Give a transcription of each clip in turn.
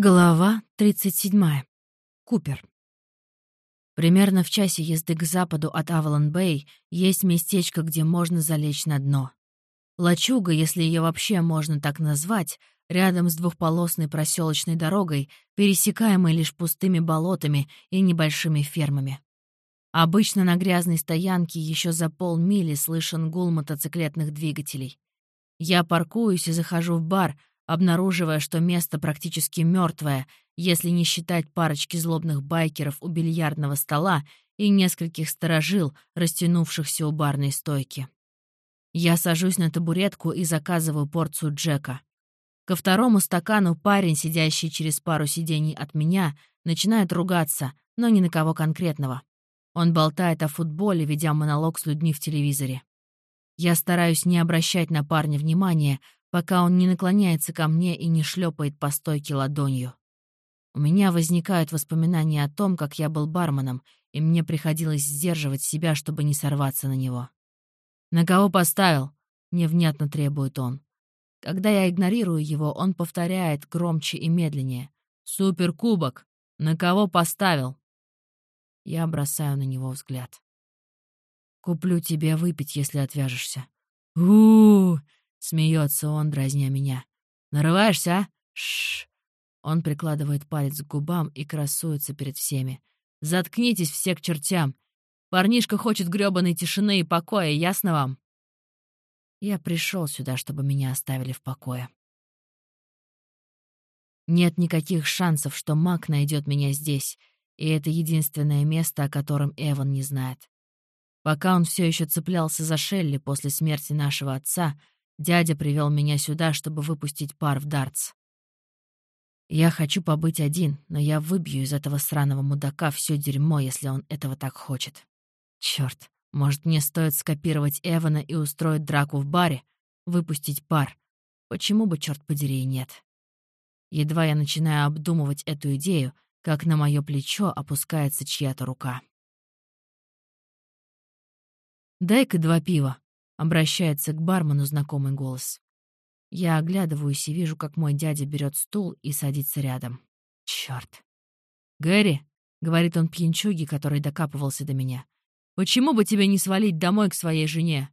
Глава 37. Купер. Примерно в часе езды к западу от Авалон-Бэй есть местечко, где можно залечь на дно. Лачуга, если ее вообще можно так назвать, рядом с двухполосной проселочной дорогой, пересекаемой лишь пустыми болотами и небольшими фермами. Обычно на грязной стоянке еще за полмили слышен гул мотоциклетных двигателей. Я паркуюсь и захожу в бар, обнаруживая, что место практически мертвое, если не считать парочки злобных байкеров у бильярдного стола и нескольких сторожил, растянувшихся у барной стойки. Я сажусь на табуретку и заказываю порцию Джека. Ко второму стакану парень, сидящий через пару сидений от меня, начинает ругаться, но ни на кого конкретного. Он болтает о футболе, ведя монолог с людьми в телевизоре. Я стараюсь не обращать на парня внимания, пока он не наклоняется ко мне и не шлепает по стойке ладонью. У меня возникают воспоминания о том, как я был барменом, и мне приходилось сдерживать себя, чтобы не сорваться на него. «На кого поставил?» — невнятно требует он. Когда я игнорирую его, он повторяет громче и медленнее. «Суперкубок! На кого поставил?» Я бросаю на него взгляд. «Куплю тебе выпить, если отвяжешься». «У-у-у!» Смеется он, дразня меня. «Нарываешься, а? Шш. Он прикладывает палец к губам и красуется перед всеми. «Заткнитесь все к чертям! Парнишка хочет грёбаной тишины и покоя, ясно вам?» Я пришел сюда, чтобы меня оставили в покое. Нет никаких шансов, что Мак найдет меня здесь, и это единственное место, о котором Эван не знает. Пока он все еще цеплялся за Шелли после смерти нашего отца, Дядя привел меня сюда, чтобы выпустить пар в дартс. Я хочу побыть один, но я выбью из этого сраного мудака все дерьмо, если он этого так хочет. Черт, может, мне стоит скопировать Эвана и устроить драку в баре? Выпустить пар? Почему бы, черт подери, и нет? Едва я начинаю обдумывать эту идею, как на мое плечо опускается чья-то рука. «Дай-ка два пива», Обращается к бармену знакомый голос. Я оглядываюсь и вижу, как мой дядя берет стул и садится рядом. Черт. «Гэри», — говорит он пьянчуге, который докапывался до меня, «почему бы тебе не свалить домой к своей жене?»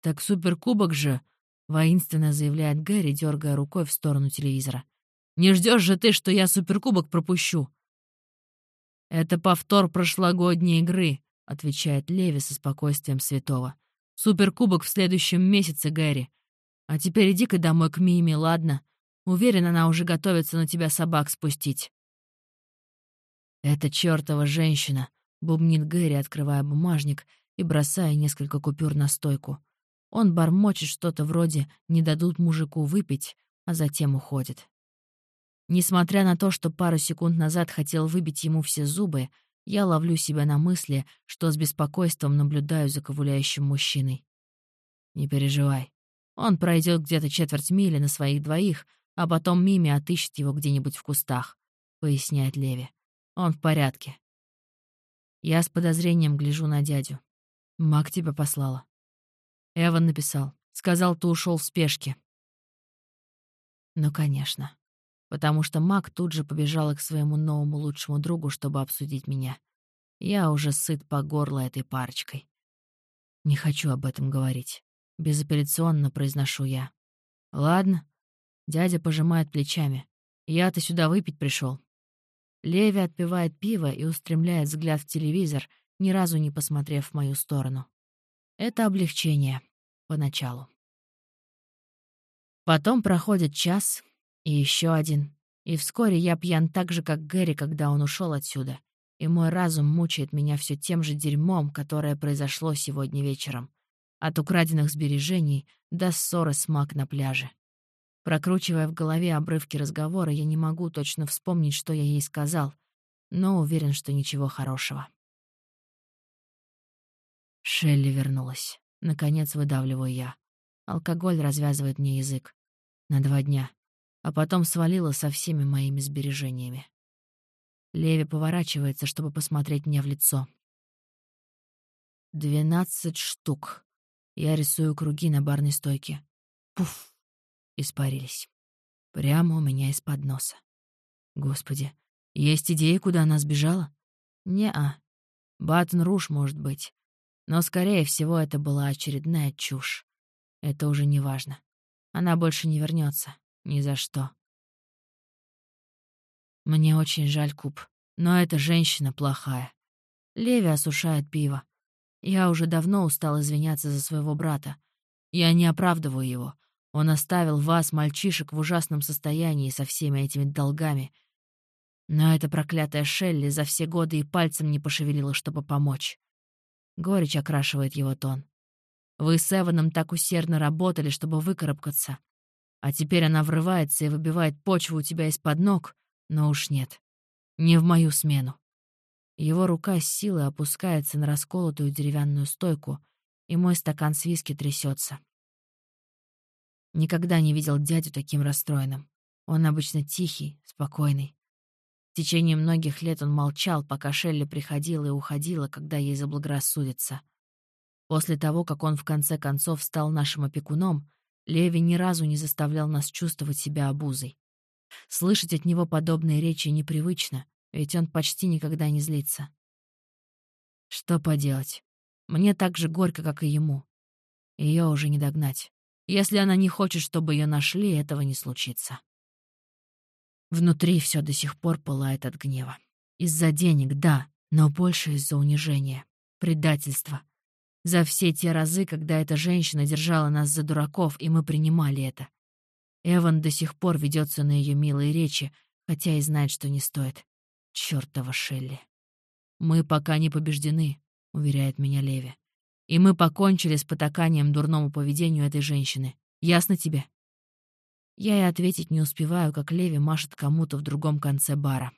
«Так суперкубок же», — воинственно заявляет Гэри, дергая рукой в сторону телевизора. «Не ждешь же ты, что я суперкубок пропущу?» «Это повтор прошлогодней игры», — отвечает Леви со спокойствием святого. Суперкубок в следующем месяце, Гэри. А теперь иди-ка домой к Миме, ладно? Уверен, она уже готовится на тебя собак спустить. «Это чертова женщина», — бубнит Гэри, открывая бумажник и бросая несколько купюр на стойку. Он бормочет что-то вроде «не дадут мужику выпить», а затем уходит. Несмотря на то, что пару секунд назад хотел выбить ему все зубы, я ловлю себя на мысли, что с беспокойством наблюдаю за ковыляющим мужчиной. Не переживай. Он пройдет где-то четверть мили на своих двоих, а потом Мими отыщет его где-нибудь в кустах, поясняет Леви. Он в порядке. Я с подозрением гляжу на дядю. Мак тебя послала. Эван написал. Сказал, ты ушел в спешке. Ну, конечно потому что Мак тут же побежала к своему новому лучшему другу, чтобы обсудить меня. Я уже сыт по горло этой парочкой. Не хочу об этом говорить. Безапелляционно произношу я. Ладно. Дядя пожимает плечами. Я-то сюда выпить пришел. Леви отпивает пиво и устремляет взгляд в телевизор, ни разу не посмотрев в мою сторону. Это облегчение. Поначалу. Потом проходит час, и еще один. И вскоре я пьян так же, как Гэри, когда он ушел отсюда. И мой разум мучает меня все тем же дерьмом, которое произошло сегодня вечером. От украденных сбережений до ссоры с Мак на пляже. Прокручивая в голове обрывки разговора, я не могу точно вспомнить, что я ей сказал, но уверен, что ничего хорошего. Шелли вернулась. Наконец выдавливаю я. Алкоголь развязывает мне язык. На два дня а потом свалила со всеми моими сбережениями. Леви поворачивается, чтобы посмотреть мне в лицо. «Двенадцать штук». Я рисую круги на барной стойке. Пуф! Испарились. Прямо у меня из-под носа. Господи, есть идеи, куда она сбежала? Не-а. Батон-Руш, может быть. Но, скорее всего, это была очередная чушь. Это уже не важно. Она больше не вернется. Ни за что. Мне очень жаль, Куб, но эта женщина плохая. Леви осушает пиво. Я уже давно устал извиняться за своего брата. Я не оправдываю его. Он оставил вас, мальчишек, в ужасном состоянии со всеми этими долгами. Но эта проклятая Шелли за все годы и пальцем не пошевелила, чтобы помочь. Горечь окрашивает его тон. Вы с Эваном так усердно работали, чтобы выкарабкаться. А теперь она врывается и выбивает почву у тебя из-под ног, но уж нет. Не в мою смену. Его рука с силой опускается на расколотую деревянную стойку, и мой стакан с виски трясется. Никогда не видел дядю таким расстроенным. Он обычно тихий, спокойный. В течение многих лет он молчал, пока Шелли приходила и уходила, когда ей заблагорассудится. После того, как он в конце концов стал нашим опекуном, Леви ни разу не заставлял нас чувствовать себя обузой. Слышать от него подобные речи непривычно, ведь он почти никогда не злится. Что поделать? Мне так же горько, как и ему. Ее уже не догнать. Если она не хочет, чтобы ее нашли, этого не случится. Внутри все до сих пор пылает от гнева. Из-за денег, да, но больше из-за унижения, предательства. За все те разы, когда эта женщина держала нас за дураков, и мы принимали это. Эван до сих пор ведется на ее милые речи, хотя и знает, что не стоит. Чёртова Шелли. «Мы пока не побеждены», — уверяет меня Леви. «И мы покончили с потаканием дурному поведению этой женщины. Ясно тебе?» Я и ответить не успеваю, как Леви машет кому-то в другом конце бара.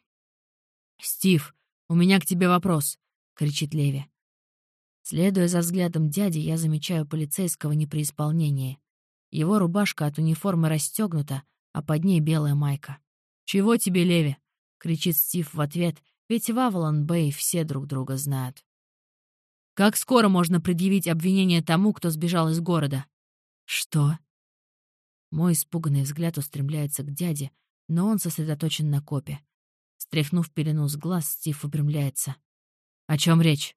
«Стив, у меня к тебе вопрос!» — кричит Леви. Следуя за взглядом дяди, я замечаю полицейского не при исполнении. Его рубашка от униформы расстегнута, а под ней белая майка. «Чего тебе, Леви?» — кричит Стив в ответ, ведь в Авалон-Бэй все друг друга знают. «Как скоро можно предъявить обвинение тому, кто сбежал из города?» «Что?» Мой испуганный взгляд устремляется к дяде, но он сосредоточен на копе. Стряхнув пелену с глаз, Стив выпрямляется. «О чем речь?»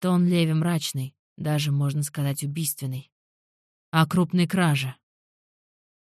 Тон Леви мрачный, даже, можно сказать, убийственный. «О крупной краже»,